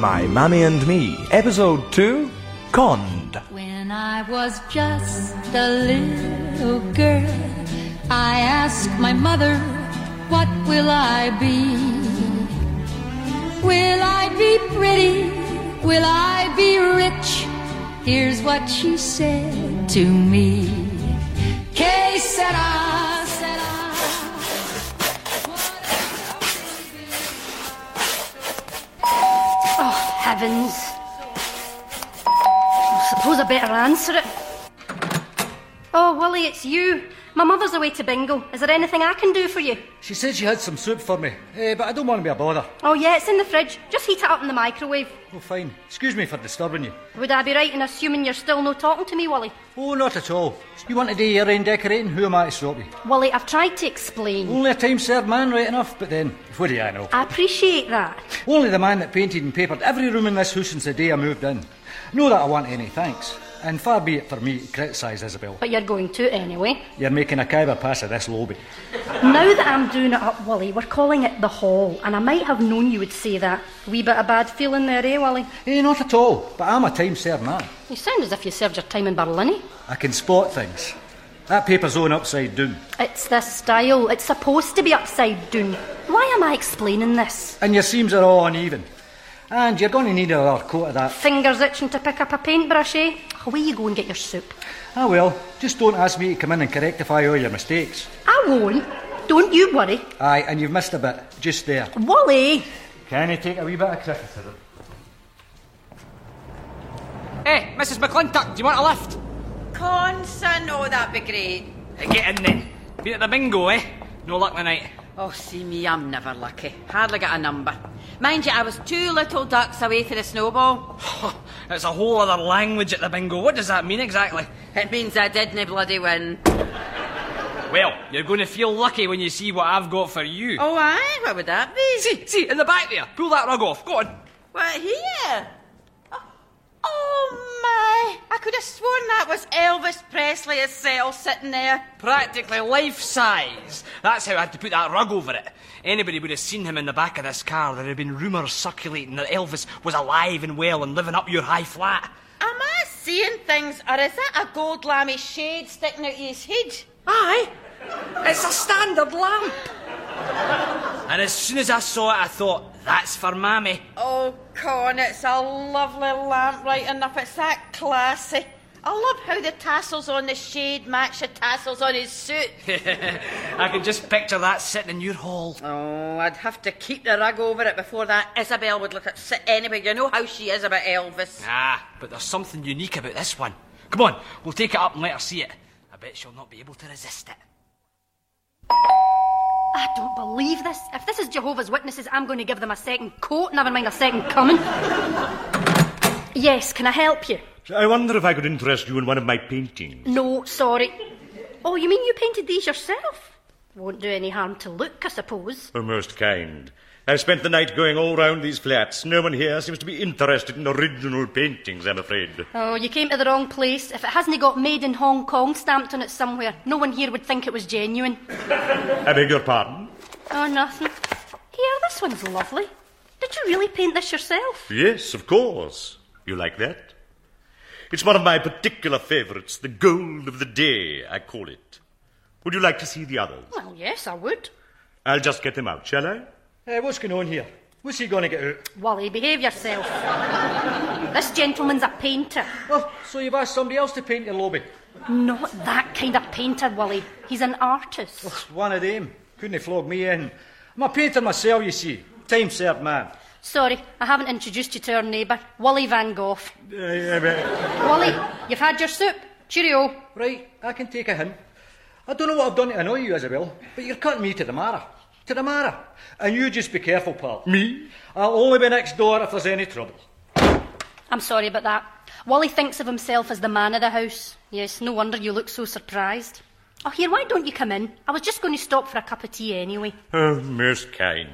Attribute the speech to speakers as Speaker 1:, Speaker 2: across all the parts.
Speaker 1: My Mammy and Me, Episode 2 Conned.
Speaker 2: When I was just a little girl, I asked my mother, What will I be? Will I be pretty? Will I be rich? Here's what she said to me. Que sera,
Speaker 3: heavens. I suppose I better answer it. Oh, Willie, it's you. My mother's away to bingo. Is there anything I can do for you?
Speaker 4: She said she had some soup for me, eh, but I don't want to be a bother.
Speaker 3: Oh, yeah, it's in the fridge. Just heat it up in the microwave.
Speaker 4: Oh, fine. Excuse me for disturbing you.
Speaker 3: Would I be right in assuming you're still no talking to me, Wally?
Speaker 4: Oh, not at all. You want to do your own decorating? Who am I to stop you?
Speaker 3: Wally, I've tried to explain.
Speaker 4: Only a time served man, right enough, but then, what do I know?
Speaker 3: I appreciate that.
Speaker 4: Only the man that painted and papered every room in this house since the day I moved in. No that I want any thanks. And far be it for me to criticise Isabel.
Speaker 3: But you're going to anyway.
Speaker 4: You're making a coward pass of this lobby.
Speaker 3: Now that I'm doing it up, Willie, we're calling it the hall, and I might have known you would say that. Wee bit of bad feeling there, eh, Willie?
Speaker 4: Eh, not at all, but I'm a time served man.
Speaker 3: You sound as if you served your time in Berlin. eh?
Speaker 4: I can spot things. That paper's on upside down.
Speaker 3: It's the style. It's supposed to be upside down. Why am I explaining this?
Speaker 4: And your seams are all uneven. And you're going to need another coat of that.
Speaker 3: Fingers itching to pick up a paintbrush, eh? Away you go and get your soup.
Speaker 4: Ah, well, just don't ask me to come in and correctify all your mistakes.
Speaker 3: I won't. Don't you worry.
Speaker 4: Aye, and you've missed a bit, just there.
Speaker 3: Wally!
Speaker 4: Can you take a wee bit of criticism?
Speaker 5: Hey, Mrs. McClintock, do you want a lift?
Speaker 6: Con, son, oh, that'd be great.
Speaker 5: Uh, Get in then. Be at the bingo, eh? No luck tonight.
Speaker 6: Oh, see me, I'm never lucky. Hardly got a number. Mind you, I was two little ducks away for the snowball.
Speaker 5: It's a whole other language at the bingo. What does that mean exactly?
Speaker 6: It means I didn't bloody win.
Speaker 5: Well, you're going to feel lucky when you see what I've got for you.
Speaker 6: Oh, aye? What would that be?
Speaker 5: See, see, in the back there. Pull that rug off. Go on.
Speaker 6: What, here? Oh, my. I could have sworn that was Elvis Presley himself sitting there.
Speaker 5: Practically life size. That's how I had to put that rug over it. Anybody would have seen him in the back of this car. There had been rumours circulating that Elvis was alive and well and living up your high flat.
Speaker 6: Am I seeing things, or is that a gold lamé shade sticking out of his head?
Speaker 5: Aye. It's a standard lamp. And as soon as I saw it, I thought, that's for Mammy.
Speaker 6: Oh, Con, it's a lovely lamp, right enough. It's that classy. I love how the tassels on the shade match the tassels on his suit.
Speaker 5: I can just picture that sitting in your hall.
Speaker 6: oh, I'd have to keep the rug over it before that Isabel would let it sit anyway. You know how she is about Elvis.
Speaker 5: Ah, but there's something unique about this one. Come on, we'll take it up and let her see it. I bet she'll not be able to resist it.
Speaker 3: I don't believe this. If this is Jehovah's Witnesses, I'm going to give them a second coat, never mind a second coming. yes, can I help you?
Speaker 7: I wonder if I could interest you in one of my paintings.
Speaker 3: No, sorry. Oh, you mean you painted these yourself? Won't do any harm to look, I suppose.
Speaker 7: Oh, most kind. I spent the night going all round these flats. No one here seems to be interested in original paintings, I'm afraid.
Speaker 3: Oh, you came to the wrong place. If it hasn't got made in Hong Kong stamped on it somewhere, no one here would think it was genuine.
Speaker 7: I beg your pardon?
Speaker 3: Oh, nothing. Here, this one's lovely. Did you really paint this yourself?
Speaker 7: Yes, of course. You like that? It's one of my particular favourites, the gold of the day, I call it. Would you like to see the others?
Speaker 3: Well, yes, I would.
Speaker 7: I'll just get them out, shall I?
Speaker 4: Eh, what's going on here? What's he going to get out?
Speaker 3: Wally, behave yourself. this gentleman's a painter.
Speaker 4: Oh, so you've asked somebody else to paint your lobby?
Speaker 3: Not that kind of painter, Wally. He's an artist.
Speaker 4: One of them. Couldn't have flogged me in. I'm a painter myself, you see. Time served man.
Speaker 3: Sorry, I haven't introduced you to our neighbour, Wally Van Gogh.
Speaker 7: Uh, uh, uh,
Speaker 3: Wally, you've had your soup. Cheerio.
Speaker 4: Right, I can take a hint. I don't know what I've done to annoy you, Isabel, but you're cutting me to the Mara. To the Mara. And you just be careful, pal.
Speaker 7: me?
Speaker 4: I'll only be next door if there's any trouble.
Speaker 3: I'm sorry about that. Wally thinks of himself as the man of the house. Yes, no wonder you look so surprised. Oh, here, why don't you come in? I was just going to stop for a cup of tea anyway.
Speaker 7: Oh, most kind.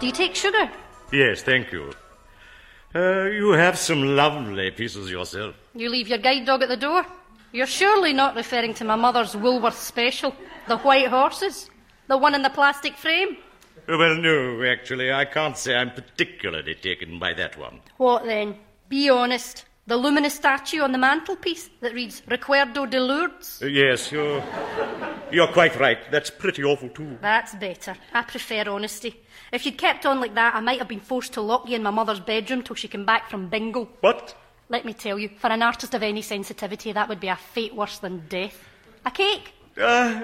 Speaker 3: Do you take sugar?
Speaker 7: Yes, thank you. Uh, you have some lovely pieces yourself.
Speaker 3: You leave your guide dog at the door? You're surely not referring to my mother's Woolworth special, the white horses? The one in the plastic frame?
Speaker 7: Well, no, actually, I can't say I'm particularly taken by that one.
Speaker 3: What then? Be honest. The luminous statue on the mantelpiece that reads Recuerdo de Lourdes?
Speaker 7: Uh, yes, you're, you're quite right. That's pretty awful, too.
Speaker 3: That's better. I prefer honesty. If you'd kept on like that, I might have been forced to lock you in my mother's bedroom till she came back from bingo.
Speaker 7: What?
Speaker 3: Let me tell you, for an artist of any sensitivity, that would be a fate worse than death. A cake?
Speaker 7: Uh,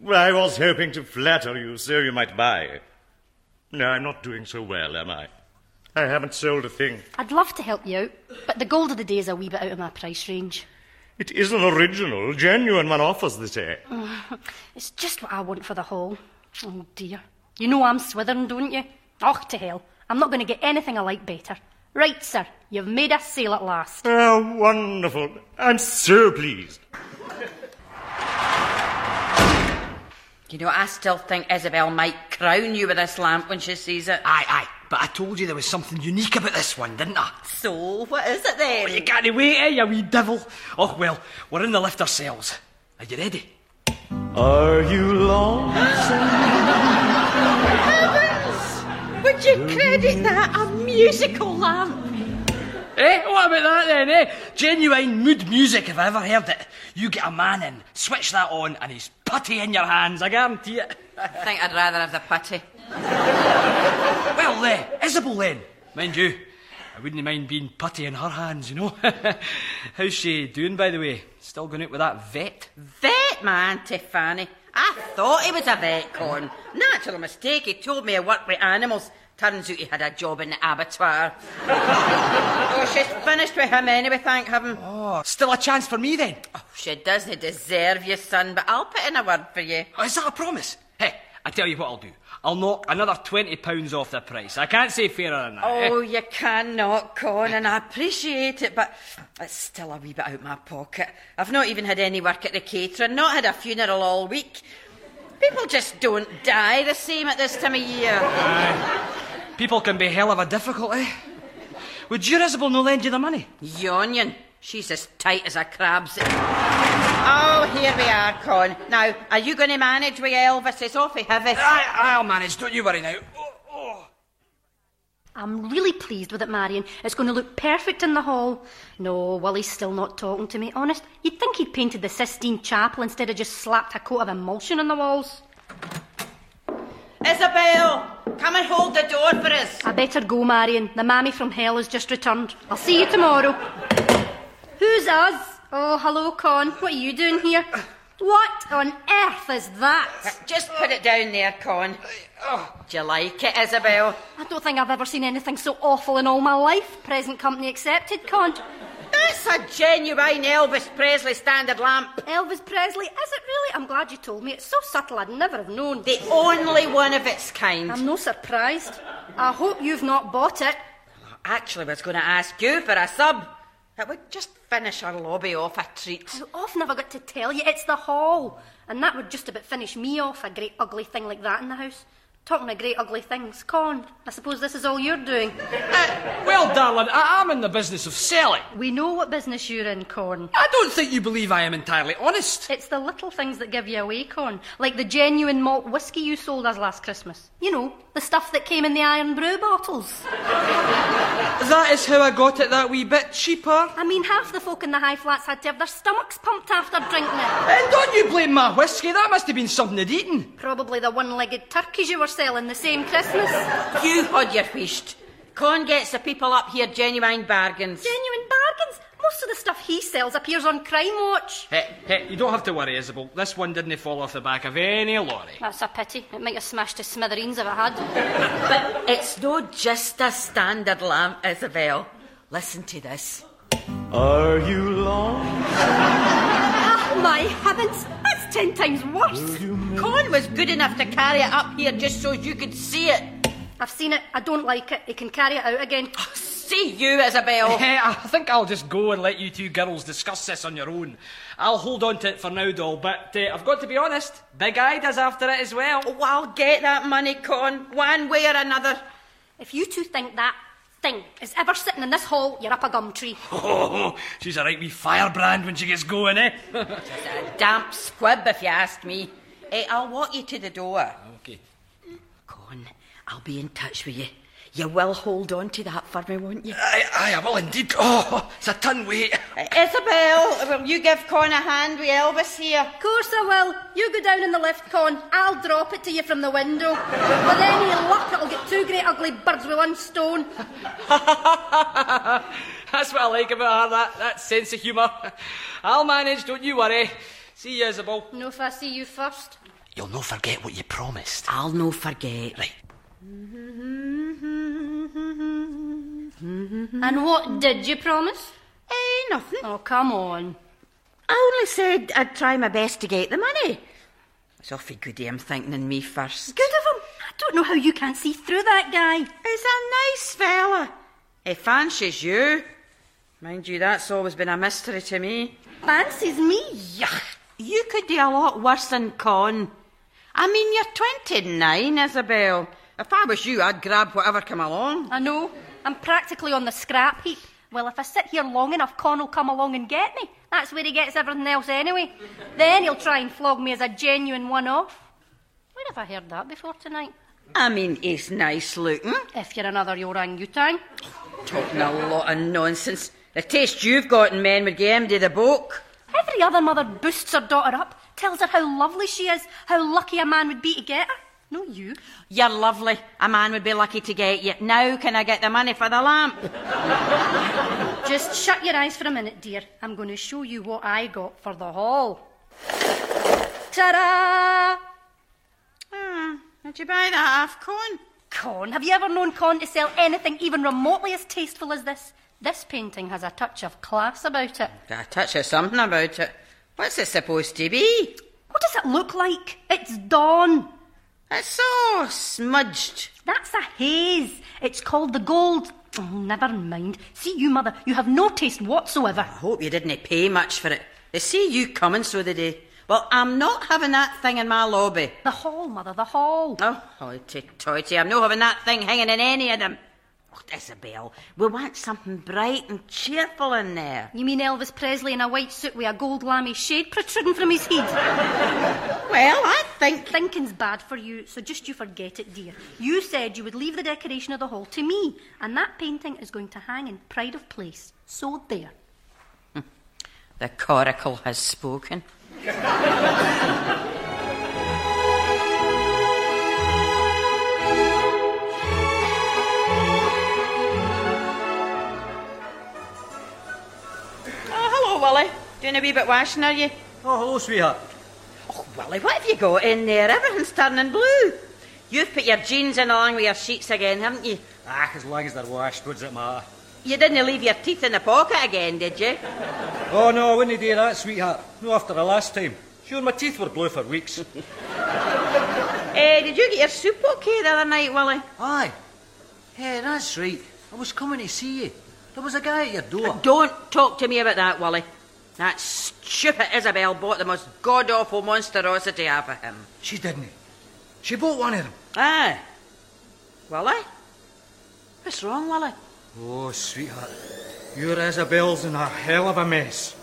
Speaker 7: well, I was hoping to flatter you so you might buy. No, I'm not doing so well, am I? I haven't sold a thing.
Speaker 3: I'd love to help you out, but the gold of the day is a wee bit out of my price range.
Speaker 7: It is an original, genuine one offers this day.
Speaker 3: Oh, it's just what I want for the hall. Oh dear. You know I'm swithering, don't you? Oh, to hell. I'm not going to get anything I like better. Right, sir. You've made a sale at last.
Speaker 7: Oh, wonderful. I'm so pleased.
Speaker 6: You know, I still think Isabel might crown you with this lamp when she sees it.
Speaker 5: Aye, aye. But I told you there was something unique about this one, didn't I?
Speaker 6: So, what is it then?
Speaker 5: You can't wait, eh, you wee devil? Oh, well, we're in the lift ourselves. Are you ready?
Speaker 1: Are you lonesome?
Speaker 6: Would you credit that a musical lamp?
Speaker 5: Eh, what about that then, eh? Genuine mood music, if I ever heard it. You get a man in, switch that on, and he's putty in your hands, I guarantee it.
Speaker 6: I think I'd rather have the putty.
Speaker 5: Well, then, Isabel then. Mind you, I wouldn't mind being putty in her hands, you know. How's she doing, by the way? Still going out with that vet?
Speaker 6: Vet, my Auntie Fanny. I thought he was a vet, Con. Natural mistake. He told me I worked with animals. Turns out he had a job in the abattoir. oh, she's finished with him anyway, thank heaven.
Speaker 5: Oh, still a chance for me then?
Speaker 6: Oh, she doesn't deserve you, son, but I'll put in a word for you.
Speaker 5: Oh, is that a promise? I tell you what I'll do. I'll knock another £20 off the price. I can't say fairer than that. eh?
Speaker 6: Oh, you cannot, Con, and I appreciate it, but it's still a wee bit out my pocket. I've not even had any work at the catering, not had a funeral all week. People just don't die the same at this time of year.
Speaker 5: People can be hell of a difficult, eh? Would your Isabel no lend you the money?
Speaker 6: Yonion, she's as tight as a crab's. Oh, here we are, Con. Now, are you going to manage with Elvis? It's awfully heavy.
Speaker 5: I, I'll manage, don't you worry now. Oh, oh.
Speaker 3: I'm really pleased with it, Marion. It's going to look perfect in the hall. No, Willie's still not talking to me. Honest, you'd think he'd painted the Sistine Chapel instead of just slapped a coat of emulsion on the walls.
Speaker 6: Isabel, come and hold the door for us.
Speaker 3: I better go, Marion. The mammy from hell has just returned. I'll see you tomorrow. Who's us? Oh, hello, Con. What are you doing here? What on earth is that?
Speaker 6: Just put it down there, Con. Oh. Do you like it, Isabel?
Speaker 3: I don't think I've ever seen anything so awful in all my life. Present company accepted, Con.
Speaker 6: That's a genuine Elvis Presley standard lamp.
Speaker 3: Elvis Presley, is it really? I'm glad you told me. It's so subtle I'd never have known.
Speaker 6: The only one of its kind.
Speaker 3: I'm no surprised. I hope you've not bought it.
Speaker 6: Actually, I was going to ask you for a sub. It would just finish our lobby off a treat.
Speaker 3: Oh, I've never got to tell you, it's the hall. And that would just about finish me off, a great ugly thing like that in the house. Talking of great ugly things, Con, I suppose this is all you're doing.
Speaker 5: Uh, well, darling, I am in the business of selling.
Speaker 3: We know what business you're in, Con.
Speaker 5: I don't think you believe I am entirely honest.
Speaker 3: It's the little things that give you away, Con. Like the genuine malt whisky you sold us last Christmas. You know, the stuff that came in the iron brew bottles.
Speaker 5: That is how I got it that wee bit cheaper.
Speaker 3: I mean, half the folk in the high flats had to have their stomachs pumped after drinking it.
Speaker 5: And don't you blame my whiskey, that must have been something they'd eaten.
Speaker 3: Probably the one legged turkeys you were selling the same Christmas.
Speaker 6: You had your feast. Con gets the people up here genuine bargains.
Speaker 3: Genuine bargains. Most of the stuff he sells appears on Crime Watch.
Speaker 5: Hey, hey, you don't have to worry, Isabel. This one didn't fall off the back of any lorry.
Speaker 3: That's a pity. It might have smashed to smithereens if it had.
Speaker 6: But it's not just a standard lamp, Isabel. Listen to this.
Speaker 1: Are you lost?
Speaker 3: Ah, my heavens! That's ten times worse.
Speaker 6: Con was good enough to carry it up here just so you could see it.
Speaker 3: I've seen it. I don't like it. He can carry it out again.
Speaker 6: See you, Isabel.
Speaker 5: Hey, I think I'll just go and let you two girls discuss this on your own. I'll hold on to it for now, doll, but uh, I've got to be honest, Big Ida's after it as well.
Speaker 6: Oh, I'll get that money, Con, one way or another.
Speaker 3: If you two think that, thing is ever sitting in this hall, you're up a gum tree.
Speaker 5: Oh, she's a right wee firebrand when she gets going, eh?
Speaker 6: It's a damp squib, if you ask me. Eh, I'll walk you to the door.
Speaker 5: okay.
Speaker 6: Con, I'll be in touch with you. You will hold on to that for me, won't you?
Speaker 5: Aye, aye, I will indeed. Oh, it's a ton weight.
Speaker 6: Uh, Isabel, will you give Con a hand with Elvis here?
Speaker 3: Of course I will. You go down in the lift, Con. I'll drop it to you from the window. With any luck, it'll get two great ugly birds with one stone.
Speaker 5: That's what I like about her, that, that sense of humour. I'll manage, don't you worry. See you, Isabel.
Speaker 3: No, if I see you first.
Speaker 5: You'll not forget what you promised.
Speaker 6: I'll no forget.
Speaker 5: Right.
Speaker 3: And what did you promise?
Speaker 6: Eh, nothing.
Speaker 3: Oh, come on.
Speaker 6: I only said I'd try my best to get the money. It's awfully good of him thinking in me first.
Speaker 3: Good of him. I don't know how you can't see through that guy.
Speaker 6: He's a nice fella. He fancies you. Mind you, that's always been a mystery to me.
Speaker 3: Fancies me.
Speaker 6: Yuck. You could do a lot worse than Con. I mean, you're 29, Isabel. If I was you, I'd grab whatever come along.
Speaker 3: I know. I'm practically on the scrap heap. Well, if I sit here long enough, Con will come along and get me. That's where he gets everything else anyway. Then he'll try and flog me as a genuine one off. Where have I heard that before tonight?
Speaker 6: I mean, he's nice looking.
Speaker 3: If you're another orangutan.
Speaker 6: Talking a lot of nonsense. The taste you've got in men would get to the book.
Speaker 3: Every other mother boosts her daughter up, tells her how lovely she is, how lucky a man would be to get her. No, you.
Speaker 6: You're lovely. A man would be lucky to get you. Now can I get the money for the lamp?
Speaker 3: Just shut your eyes for a minute, dear. I'm going to show you what I got for the hall. Ta-da!
Speaker 6: Ah, did you buy that half cone?
Speaker 3: Con, have you ever known Con to sell anything even remotely as tasteful as this? This painting has a touch of class about it.
Speaker 6: A touch of something about it. What's it supposed to be?
Speaker 3: What does it look like? It's dawn.
Speaker 6: It's so smudged.
Speaker 3: That's a haze. It's called the gold. Oh, never mind. See you, mother. You have no taste whatsoever.
Speaker 6: I hope you didn't pay much for it. They see you coming, so they do. Well, I'm not having that thing in my lobby.
Speaker 3: The hall, mother, the hall.
Speaker 6: Oh, hoity toity, I'm not having that thing hanging in any of them. Oh, Isabel, we want something bright and cheerful in there.
Speaker 3: You mean Elvis Presley in a white suit with a gold lamé shade protruding from his head?
Speaker 6: Well, I think.
Speaker 3: Thinking's bad for you, so just you forget it, dear. You said you would leave the decoration of the hall to me, and that painting is going to hang in pride of place. So there. Hmm.
Speaker 6: The coracle has spoken. Willie. Doing a wee bit washing, are you?
Speaker 4: Oh, hello, sweetheart.
Speaker 6: Oh, Willie, what have you got in there? Everything's turning blue. You've put your jeans in along with your sheets again, haven't you?
Speaker 4: Ah, as long as they're washed, what does it matter?
Speaker 6: You didn't leave your teeth in the pocket again, did you?
Speaker 4: Oh, no, I wouldn't do that, sweetheart. No, after the last time. Sure, my teeth were blue for weeks.
Speaker 6: Eh, did you get your soup okay the other night, Willie?
Speaker 4: Aye. Hey, that's right. I was coming to see you. There was a guy at your door.
Speaker 6: Don't talk to me about that, Willie. That stupid Isabel bought the most god awful monstrosity out of him.
Speaker 4: She didn't. She bought one of them.
Speaker 6: Aye. Willie? What's wrong, Willie?
Speaker 4: Oh, sweetheart. Your Isabel's in a hell of a mess.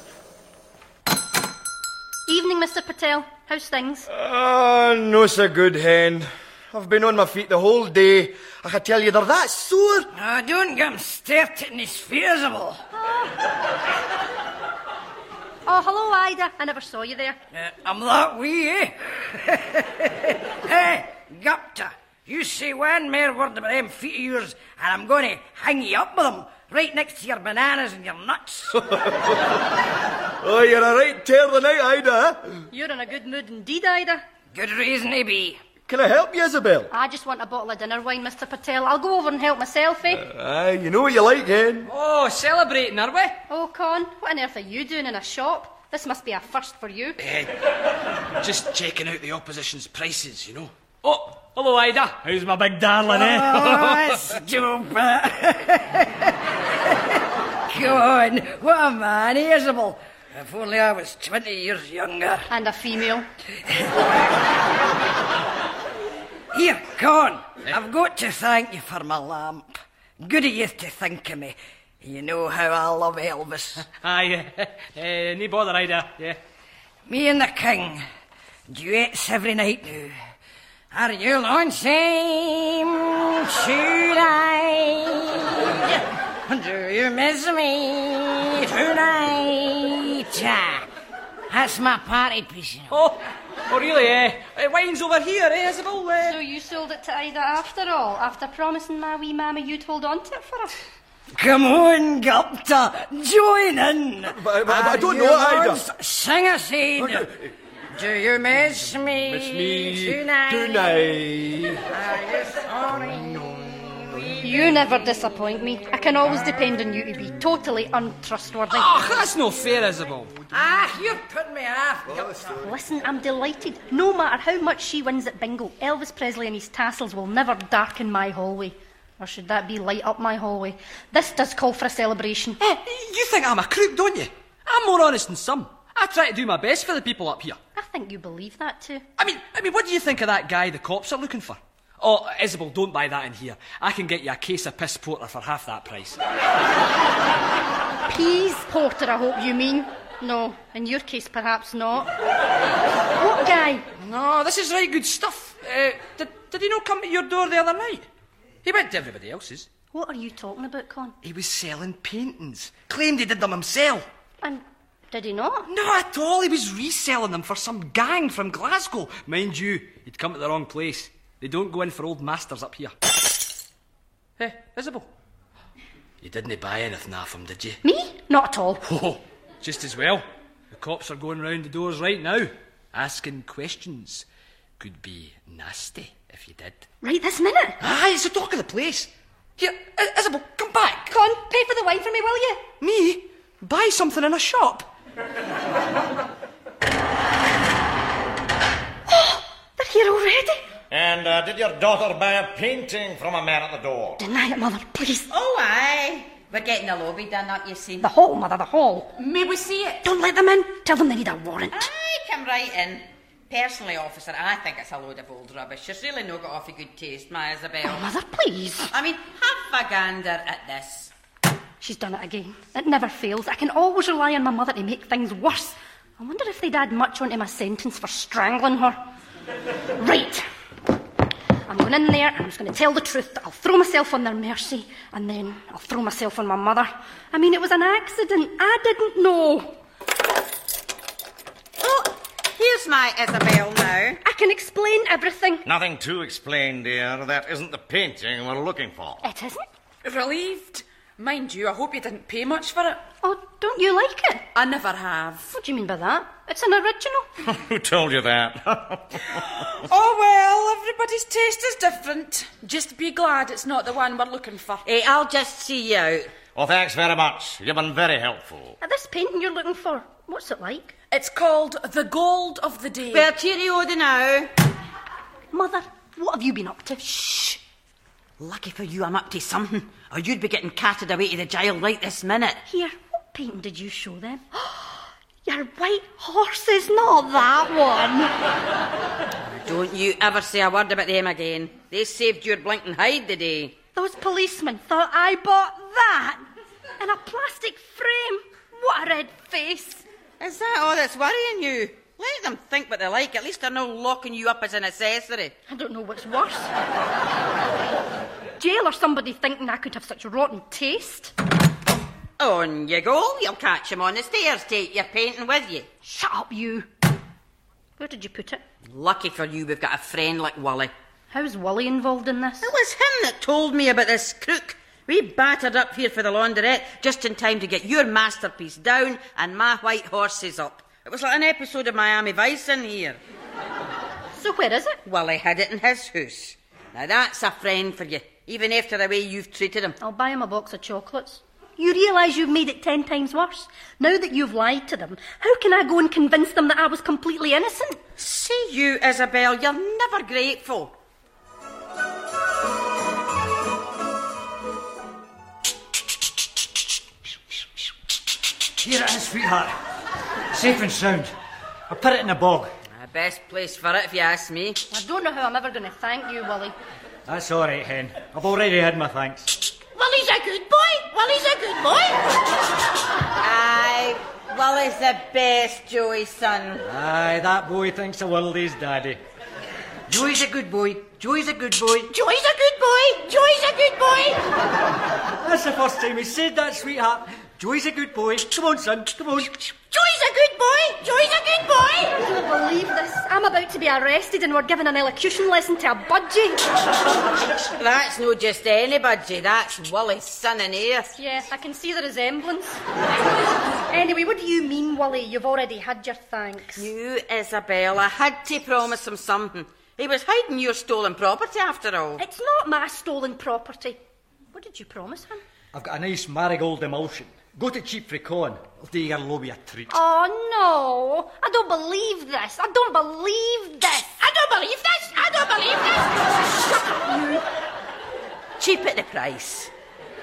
Speaker 3: Evening, Mr. Patel. How's things?
Speaker 8: Ah, no so good, hen. I've been on my feet the whole day. I can tell you they're that sore.
Speaker 9: Oh, don't get him started in his feasible.
Speaker 3: Oh, hello, Ida. I never saw you there.
Speaker 9: Uh, I'm that wee, eh? hey, Gupta, you say one mere word about them feet of yours, and I'm going to hang you up with them, right next to your bananas and your nuts.
Speaker 8: Oh, you're a right tear the night, Ida. eh?
Speaker 3: You're in a good mood indeed, Ida.
Speaker 9: Good reason to be.
Speaker 8: Can I help you, Isabel?
Speaker 3: I just want a bottle of dinner wine, Mr. Patel. I'll go over and help myself, eh?
Speaker 8: Aye, you know what you like, hen.
Speaker 5: Oh, celebrating, are we?
Speaker 3: Oh, Con, what on earth are you doing in a shop? This must be a first for you.
Speaker 5: Just checking out the opposition's prices, you know. Oh, hello, Ida. Who's my big darling, eh?
Speaker 9: Oh, stupid. Come on, what a man, eh, Isabel? If only I was 20 years younger.
Speaker 3: And a female.
Speaker 9: Here, Con, I've got to thank you for my lamp. Good of you to think of me. You know how I love Elvis.
Speaker 5: Aye, uh, uh, no bother, Ida. Yeah.
Speaker 9: me and the King. Duets every night now. Are you lonesome tonight? Do you miss me tonight? Ah, That's my party piece, you know.
Speaker 5: Oh, oh really, eh? It wine's over here, eh, Isabel? Uh,
Speaker 3: So you sold it to Ida after all, after promising my wee mammy you'd hold on to it for her?
Speaker 9: Come on, Gupta, join in.
Speaker 8: But, but, but I don't know, Ida.
Speaker 9: lones- Sing a scene. Do you miss me,
Speaker 8: Miss me
Speaker 9: tonight?
Speaker 8: tonight.
Speaker 9: Are you sorry?
Speaker 3: You never disappoint me. I can always depend on you to be totally untrustworthy.
Speaker 5: oh, that's no fair, Isabel.
Speaker 9: Ah, you're putting me off, Gupta.
Speaker 3: Listen, I'm delighted. No matter how much she wins at bingo, Elvis Presley and his tassels will never darken my hallway. Or should that be light up my hallway? This does call for a celebration.
Speaker 5: Eh, you think I'm a crook, don't you? I'm more honest than some. I try to do my best for the people up here.
Speaker 3: I think you believe that too.
Speaker 5: I mean, I mean, what do you think of that guy the cops are looking for? Oh, Isabel, don't buy that in here. I can get you a case of piss porter for half that price.
Speaker 3: Peas porter, I hope you mean. No, in your case, perhaps not. what guy?
Speaker 5: No, this is right good stuff. Uh, did, did he not come to your door the other night? He went to everybody else's.
Speaker 3: What are you talking about, Con?
Speaker 5: He was selling paintings. Claimed he did them himself.
Speaker 3: And did he not?
Speaker 5: Not at all. He was reselling them for some gang from Glasgow. Mind you, he'd come to the wrong place. They don't go in for old masters up here. Hey, Isabel. You didn't buy anything off him, did you?
Speaker 3: Me? Not at all.
Speaker 5: Oh, just as well. The cops are going round the doors right now, asking questions. Could be nasty if you did.
Speaker 3: Right this minute.
Speaker 5: Aye, it's the talk of the place. Here, Isabel, come back.
Speaker 3: Con, pay for the wine for me, will you?
Speaker 5: Me? Buy something in a shop?
Speaker 3: oh, They're here already.
Speaker 10: And uh, did your daughter buy a painting from a man at the door?
Speaker 3: Deny it, Mother, please.
Speaker 6: Oh, aye. We're getting the lobby done up, you see.
Speaker 3: The hall, Mother, the hall.
Speaker 6: May we see it?
Speaker 3: Don't let them in. Tell them they need a warrant.
Speaker 6: Aye, come right in. Personally, officer, I think it's a load of old rubbish. She's really no got off a good taste, my Isabel.
Speaker 3: Oh, Mother, please.
Speaker 6: I mean, have a gander at this.
Speaker 3: She's done it again. It never fails. I can always rely on my mother to make things worse. I wonder if they'd add much onto my sentence for strangling her. Right. I'm going in there and I'm just going to tell the truth I'll throw myself on their mercy and then I'll throw myself on my mother. I mean, it was an accident. I didn't know.
Speaker 6: Oh, here's my Isabel now.
Speaker 3: I can explain everything.
Speaker 10: Nothing to explain, dear. That isn't the painting we're looking for.
Speaker 3: It isn't?
Speaker 11: Relieved. Mind you, I hope you didn't pay much for it.
Speaker 3: Oh, don't you like it?
Speaker 11: I never have.
Speaker 3: What do you mean by that? It's an original.
Speaker 10: Who told you that?
Speaker 11: Oh well, everybody's taste is different. Just be glad it's not the one we're looking for.
Speaker 6: Hey, I'll just see you out.
Speaker 10: well, thanks very much. You've been very helpful.
Speaker 3: Uh, this painting you're looking for, what's it like?
Speaker 11: It's called The Gold of the Day.
Speaker 6: Well, cheerio the now.
Speaker 3: Mother, what have you been up to?
Speaker 6: Shh. Lucky for you, I'm up to something, or you'd be getting carted away to the jail right this minute.
Speaker 3: Here, what painting did you show them? Your white horse is not that one.
Speaker 6: Don't you ever say a word about them again. They saved your blinking hide today.
Speaker 3: Those policemen thought I bought that in a plastic frame. What a red face.
Speaker 6: Is that all that's worrying you? Let them think what they like. At least they're not locking you up as an accessory.
Speaker 3: I don't know what's worse. Jail or somebody thinking I could have such rotten taste.
Speaker 6: On you go. You'll catch him on the stairs. Take your painting with you.
Speaker 3: Shut up, you. Where did you put it?
Speaker 6: Lucky for you, we've got a friend like Wally.
Speaker 3: How's Wally involved in this?
Speaker 6: It was him that told me about this crook. We battered up here for the launderette just in time to get your masterpiece down and my white horses up. It was like an episode of Miami Vice in here.
Speaker 3: So where is it?
Speaker 6: Wally had it in his house. Now that's a friend for you, even after the way you've treated him.
Speaker 3: I'll buy him a box of chocolates. You realise you've made it ten times worse? Now that you've lied to them, how can I go and convince them that I was completely innocent?
Speaker 6: See you, Isabel, you're never grateful.
Speaker 4: Here it is, sweetheart. Safe and sound. I put it in the bog.
Speaker 6: The best place for it, if you ask me.
Speaker 3: I don't know how I'm ever going to thank you, Willie.
Speaker 4: That's all right, Hen. I've already had my thanks.
Speaker 3: Willie,
Speaker 6: Wally's a good boy. Wally's a good boy. Aye, Wally's the best, Joey's son.
Speaker 4: Aye, that boy thinks the world is daddy. Joey's a good boy. Joey's a good boy.
Speaker 6: Joey's a good boy. Joey's a good boy.
Speaker 4: That's the first time he said that, sweetheart. Joey's a good boy. Come on, son. Come on.
Speaker 6: Joey's a good boy. Joey's a good boy.
Speaker 3: I can't believe this. I'm about to be arrested and we're giving an elocution lesson to a budgie.
Speaker 6: That's no just any budgie. That's Wally's son and heir.
Speaker 3: Yeah, I can see the resemblance. anyway, what do you mean, Wally? You've already had your thanks.
Speaker 6: You, Isabel, I had to promise him something. He was hiding your stolen property after all.
Speaker 3: It's not my stolen property. What did you promise him?
Speaker 4: I've got a nice marigold emulsion. Go to Cheap for Con. I'll do your lobby a treat.
Speaker 3: Oh no! I don't believe this. I don't believe this.
Speaker 6: I don't believe this. I don't believe this. Shut up, you. Cheap at the price.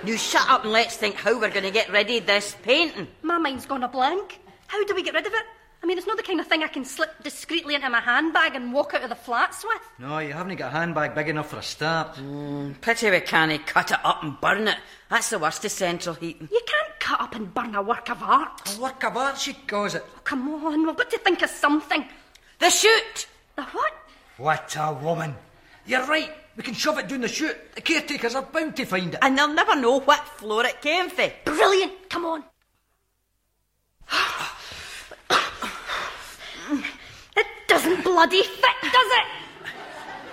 Speaker 6: You shut up and let's think how we're going to get rid of this painting.
Speaker 3: My mind's gone a blank. How do we get rid of it? I mean, it's not the kind of thing I can slip discreetly into my handbag and walk out of the flats with.
Speaker 4: No, you haven't got a handbag big enough for a start.
Speaker 6: Mm, pity we can't cut it up and burn it. That's the worst of central heating.
Speaker 3: You can't cut up and burn a work of art.
Speaker 4: A work of art, she calls it.
Speaker 3: Oh, come on, we've got to think of something.
Speaker 6: The chute!
Speaker 3: The what?
Speaker 4: What a woman. You're right. We can shove it down the chute. The caretakers are bound to find it.
Speaker 6: And they'll never know what floor it came from.
Speaker 3: Brilliant. Come on. it doesn't bloody fit, does it?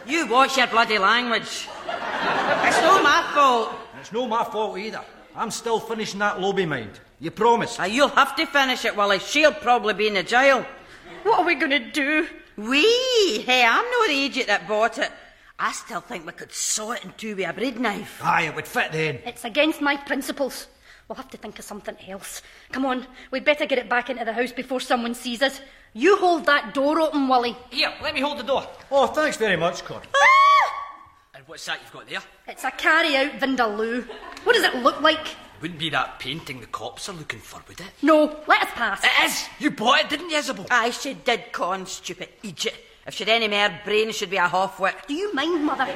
Speaker 6: You watch your bloody language. It's no my fault.
Speaker 4: It's no my fault either. I'm still finishing that lobby mind. You promise?
Speaker 6: Ah, you'll have to finish it, Willie. She'll probably be in the jail.
Speaker 3: What are we going to do?
Speaker 6: We? Hey, I'm not the idiot that bought it. I still think we could saw it in two with a bread knife.
Speaker 4: Aye, it would fit then.
Speaker 3: It's against my principles. We'll have to think of something else. Come on, we'd better get it back into the house before someone sees us. You hold that door open, Wally.
Speaker 5: Here, let me hold the door.
Speaker 4: Oh, thanks very much, Con. Ah!
Speaker 5: And what's that you've got there?
Speaker 3: It's a carry-out Vindaloo. What does it look like?
Speaker 5: It wouldn't be that painting the cops are looking for, would it?
Speaker 3: No, let us pass.
Speaker 5: It is! You bought it, didn't you, Isabel?
Speaker 6: Aye, she did, Con, stupid idiot. If she'd any more brain, she'd be a half-wit.
Speaker 3: Do you mind, Mother?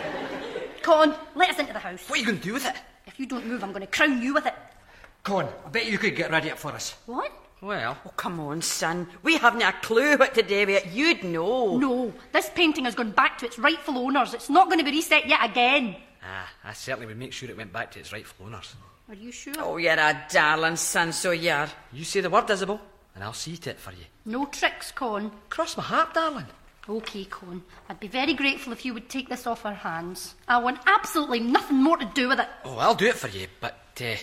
Speaker 3: Con, let us into the house.
Speaker 5: What are you going to do with it?
Speaker 3: If you don't move, I'm going to crown you with it.
Speaker 4: Con, I bet you could get rid of it for us.
Speaker 3: What?
Speaker 5: Well,
Speaker 6: Oh, come on, son. We haven't a clue what to do with it. You'd know.
Speaker 3: No, this painting has gone back to its rightful owners. It's not going to be reset yet again.
Speaker 5: ah, I certainly would make sure it went back to its rightful owners.
Speaker 3: Are you sure?
Speaker 6: Oh, you're a darling son, so you are.
Speaker 5: You say the word, Isabel, and I'll see to it for you.
Speaker 3: No tricks, Con.
Speaker 5: Cross my heart, darling.
Speaker 3: Okay, Con. I'd be very grateful if you would take this off our hands. I want absolutely nothing more to do with it.
Speaker 5: Oh, I'll do it for you, but uh,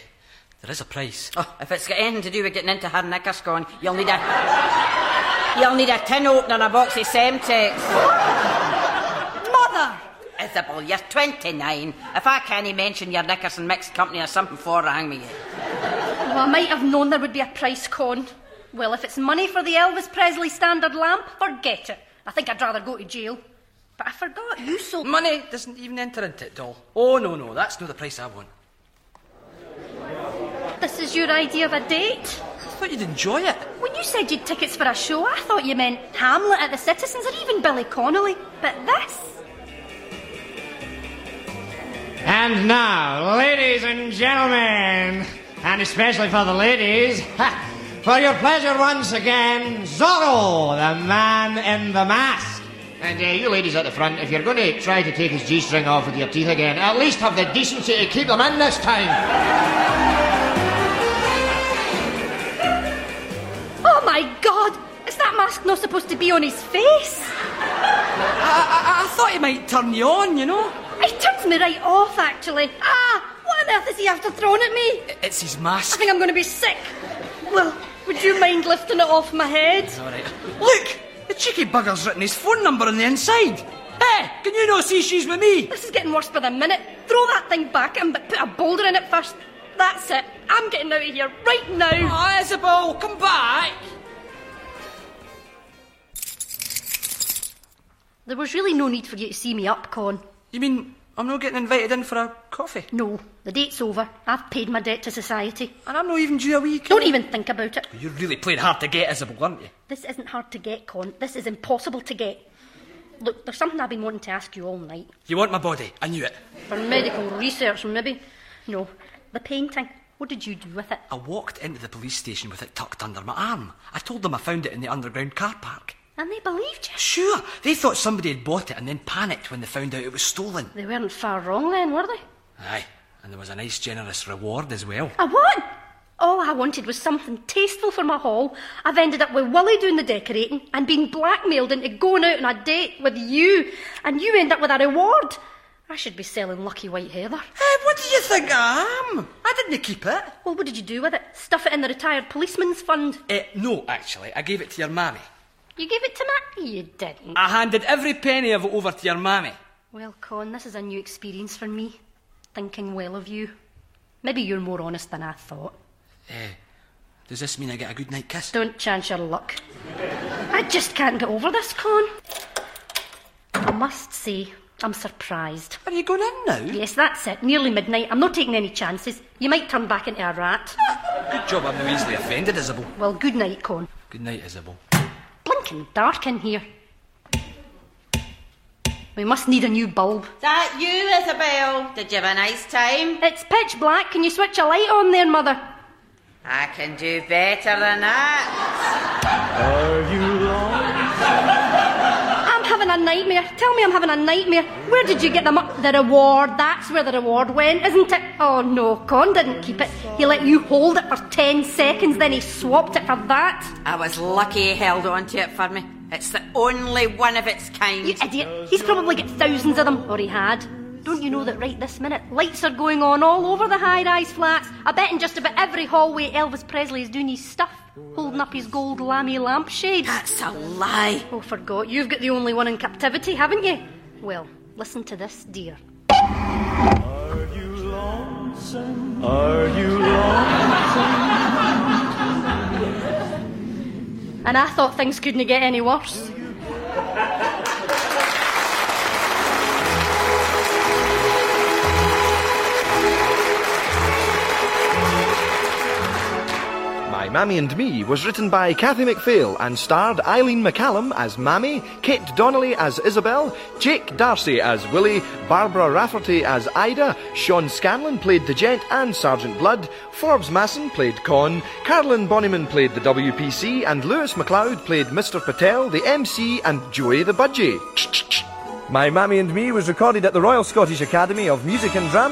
Speaker 5: there is a price.
Speaker 6: Oh, if it's got anything to do with getting into her knickers, Con, you'll need a... You'll need a tin opener and a box of Semtex.
Speaker 3: Mother!
Speaker 6: Isabel, you're 29. If I can't mention your knickers and mixed company or something for, hang me.
Speaker 3: Well, I might have known there would be a price, Con. Well, if it's money for the Elvis Presley standard lamp, forget it. I think I'd rather go to jail. But I forgot, you sold...
Speaker 5: Money doesn't even enter into it, doll. Oh, no, no, that's not the price I want.
Speaker 3: This is your idea of a date?
Speaker 5: I thought you'd enjoy it.
Speaker 3: When you said you'd tickets for a show, I thought you meant Hamlet at the Citizens or even Billy Connolly. But this...
Speaker 12: And now, ladies and gentlemen, and especially for the ladies, ha, for your pleasure once again, Zorro, the man in the mask. And uh, you ladies at the front, if you're going to try to take his G string off with your teeth again, at least have the decency to keep them in this time.
Speaker 3: My god! Is that mask not supposed to be on his face?
Speaker 5: I, I, I thought he might turn you on, you know.
Speaker 3: It turns me right off, actually. Ah! What on earth is he after throwing at me?
Speaker 5: It's his mask.
Speaker 3: I think I'm going to be sick. Well, would you mind lifting it off my head?
Speaker 5: All right. Look, the cheeky bugger's written his phone number on the inside. Hey, can you not see she's with me?
Speaker 3: This is getting worse by the minute. Throw that thing back but put a boulder in it first. That's it. I'm getting out of here right now.
Speaker 5: Oh, Isabel, come back.
Speaker 3: There was really no need for you to see me up, Con.
Speaker 5: You mean I'm not getting invited in for a coffee?
Speaker 3: No, the date's over. I've paid my debt to society.
Speaker 5: And I'm not even due a week.
Speaker 3: Don't even think about it.
Speaker 5: You're really playing hard to get, Isabel, aren't you?
Speaker 3: This isn't hard to get, Con. This is impossible to get. Look, there's something I've been wanting to ask you all night.
Speaker 5: You want my body? I knew it.
Speaker 3: For medical research, maybe. No, The painting. What did you do with it?
Speaker 5: I walked into the police station with it tucked under my arm. I told them I found it in the underground car park.
Speaker 3: And they believed you.
Speaker 5: Sure, they thought somebody had bought it and then panicked when they found out it was stolen.
Speaker 3: They weren't far wrong then, were they?
Speaker 5: Aye, and there was a nice generous reward as well.
Speaker 3: A what? All I wanted was something tasteful for my hall. I've ended up with Willie doing the decorating and being blackmailed into going out on a date with you. And you end up with a reward. I should be selling Lucky White Heather.
Speaker 5: Hey, what do you think I am? I didn't keep it.
Speaker 3: Well, what did you do with it? Stuff it in the retired policeman's fund?
Speaker 5: Uh, no, actually, I gave it to your mammy.
Speaker 3: You gave it to me? You didn't.
Speaker 5: I handed every penny of it over to your mammy.
Speaker 3: Well, Con, this is a new experience for me. Thinking well of you. Maybe you're more honest than I thought.
Speaker 5: Uh, does this mean I get a good night kiss?
Speaker 3: Don't chance your luck. I just can't get over this, Con. I must say, I'm surprised.
Speaker 5: Are you going in now?
Speaker 3: Yes, that's it. Nearly midnight. I'm not taking any chances. You might turn back into a rat.
Speaker 5: Good job I'm no easily offended, Isabel.
Speaker 3: Well, good night, Con.
Speaker 5: Good night, Isabel.
Speaker 3: Blinking dark in here. We must need a new bulb.
Speaker 6: That you, Isabel? Did you have a nice time?
Speaker 3: It's pitch black. Can you switch a light on there, Mother?
Speaker 6: I can do better than that.
Speaker 1: Are you
Speaker 3: I'm having a nightmare. Tell me I'm having a nightmare. Where did you get the mo- the reward? That's where the reward went, isn't it? Oh no, Con didn't keep it. He let you hold it for ten seconds, then he swapped it for that.
Speaker 6: I was lucky he held on to it for me. It's the only one of its kind.
Speaker 3: You idiot. He's probably got thousands of them, or he had. Don't you know that right this minute lights are going on all over the high rise flats? I bet in just about every hallway Elvis Presley is doing his stuff, holding up his gold lamé lampshade.
Speaker 6: That's a lie.
Speaker 3: Oh, forgot. You've got the only one in captivity, haven't you? Well, listen to this, dear.
Speaker 1: Are you lonesome? Are you lonesome?
Speaker 3: And I thought things couldn't get any worse.
Speaker 13: My Mammy and Me was written by Kathy McPhail and starred Eileen McCallum as Mammy, Kate Donnelly as Isabel, Jake D'Arcy as Willie, Barbara Rafferty as Ida, Sean Scanlan played the Gent and Sergeant Blood, Forbes Masson played Con, Carolyn Bonnyman played the WPC, and Lewis MacLeod played Mr. Patel, the MC, and Joey the Budgie. My Mammy and Me was recorded at the Royal Scottish Academy of Music and Drama.